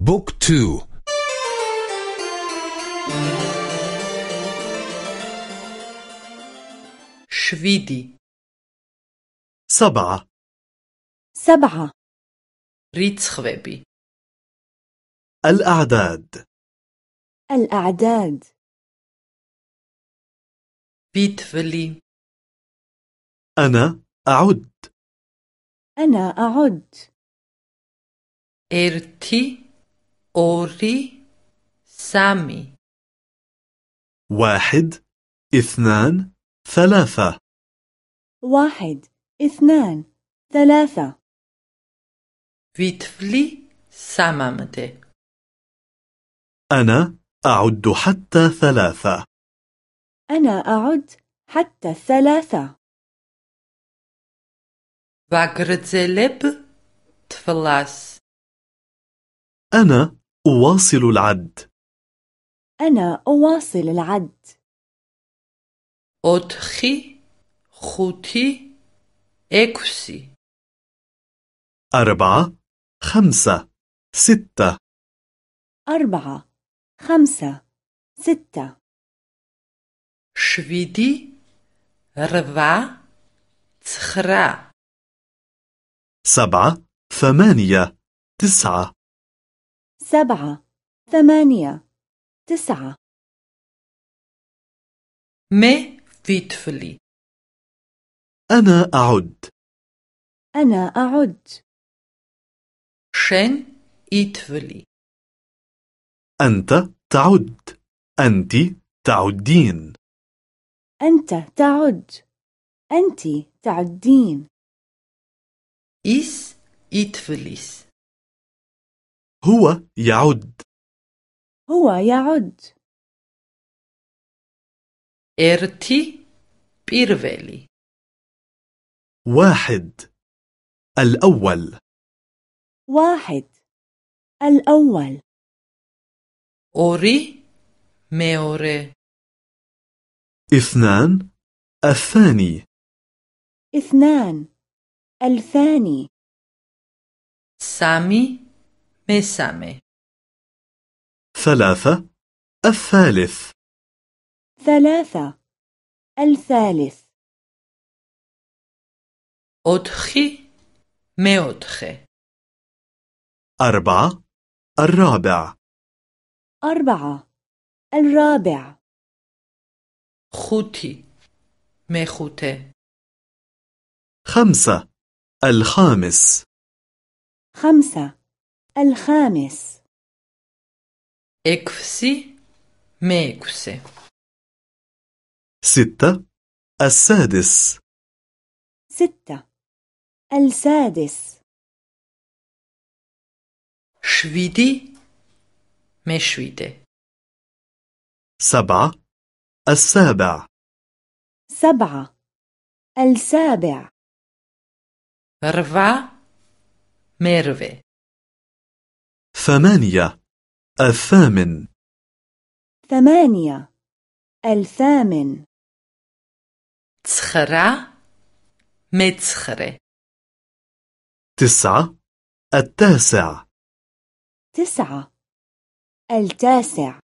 Book two. შვიდი. سبعة. سبعة. რიცხვები. الأعداد. الأعداد. ვითვლი أنا أعد. أنا أعد. إرتي. أوري سامي. واحد اثنان ثلاثة. واحد اثنان ثلاثة. بيتفلي سامامدي أنا أعد حتى ثلاثة. أنا أعد حتى الثلاثة وأغرزلب تفلاس. أنا أواصل العد. أنا أواصل العد. أوتخي خوتي إكسي. أربعة خمسة ستة. أربعة خمسة ستة. شفيدي ربع تخرا. سبعة ثمانية تسعة. سبعة ثمانية تسعة. مي بيتفلي أنا أعد. أنا أعد. შენ ითვლი أنت تعد. أنت تعدين. أنت تعد. أنت تعدين. ის ითვლის هو يعد. هو يعد. ერთი პირველი واحد. الأول. واحد. الأول. أوري ميوري اثنان. الثاني. اثنان. الثاني. سامي مسامي ثلاثة. الثالث. ثلاثة. الثالث. أوتخي ميوتخي أربعة. الرابع. أربعة. الرابع. خوتي مخوته خمسة. الخامس. خمسة. الخامس. إكفسي ميكسي ستة. السادس. ستة. السادس. شويدي مشويده سبعة. السابع. سبعة. السابع. رفع ميرفي ثمانية الثامن. ثمانية. الثامن. تسخرا؟ متسخري تسعة. التاسع. تسعة. التاسع.